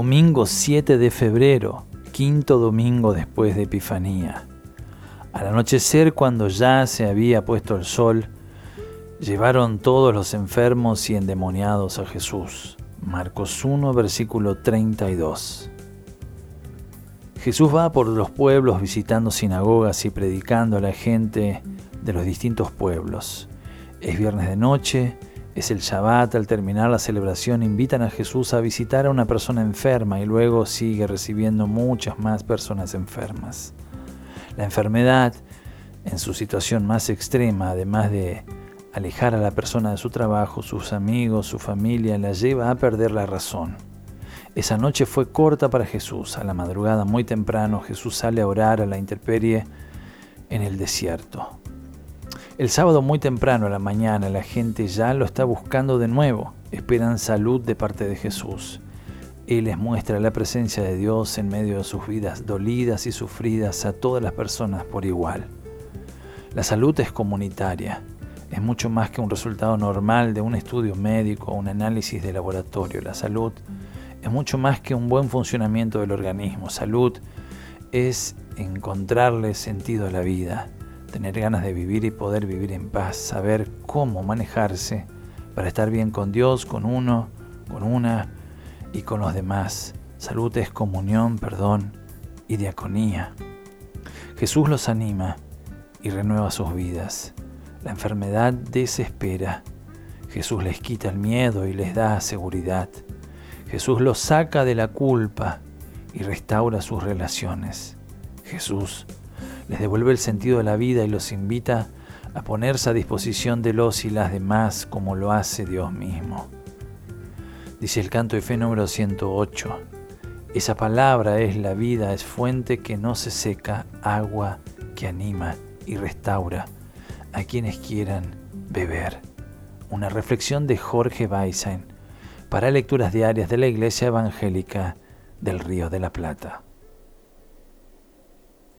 domingo 7 de febrero, quinto domingo después de Epifanía. Al anochecer, cuando ya se había puesto el sol, llevaron todos los enfermos y endemoniados a Jesús. Marcos 1, versículo 32. Jesús va por los pueblos visitando sinagogas y predicando a la gente de los distintos pueblos. Es viernes de noche, es el Shabbat, al terminar la celebración invitan a Jesús a visitar a una persona enferma y luego sigue recibiendo muchas más personas enfermas. La enfermedad, en su situación más extrema, además de alejar a la persona de su trabajo, sus amigos, su familia, la lleva a perder la razón. Esa noche fue corta para Jesús. A la madrugada, muy temprano, Jesús sale a orar a la intemperie en el desierto. El sábado muy temprano a la mañana la gente ya lo está buscando de nuevo. Esperan salud de parte de Jesús. Él les muestra la presencia de Dios en medio de sus vidas dolidas y sufridas a todas las personas por igual. La salud es comunitaria, es mucho más que un resultado normal de un estudio médico o un análisis de laboratorio. La salud es mucho más que un buen funcionamiento del organismo. Salud es encontrarle sentido a la vida, tener ganas de vivir y poder vivir en paz, saber cómo manejarse para estar bien con Dios, con uno, con una y con los demás. Salud es comunión, perdón y diaconía. Jesús los anima y renueva sus vidas. La enfermedad desespera. Jesús les quita el miedo y les da seguridad. Jesús los saca de la culpa y restaura sus relaciones. Jesús les devuelve el sentido de la vida y los invita a ponerse a disposición de los y las demás como lo hace Dios mismo. Dice el canto de fe número 108. Esa palabra es la vida, es fuente que no se seca, agua que anima y restaura a quienes quieran beber. Una reflexión de Jorge Weissen para lecturas diarias de la Iglesia Evangélica del Río de la Plata.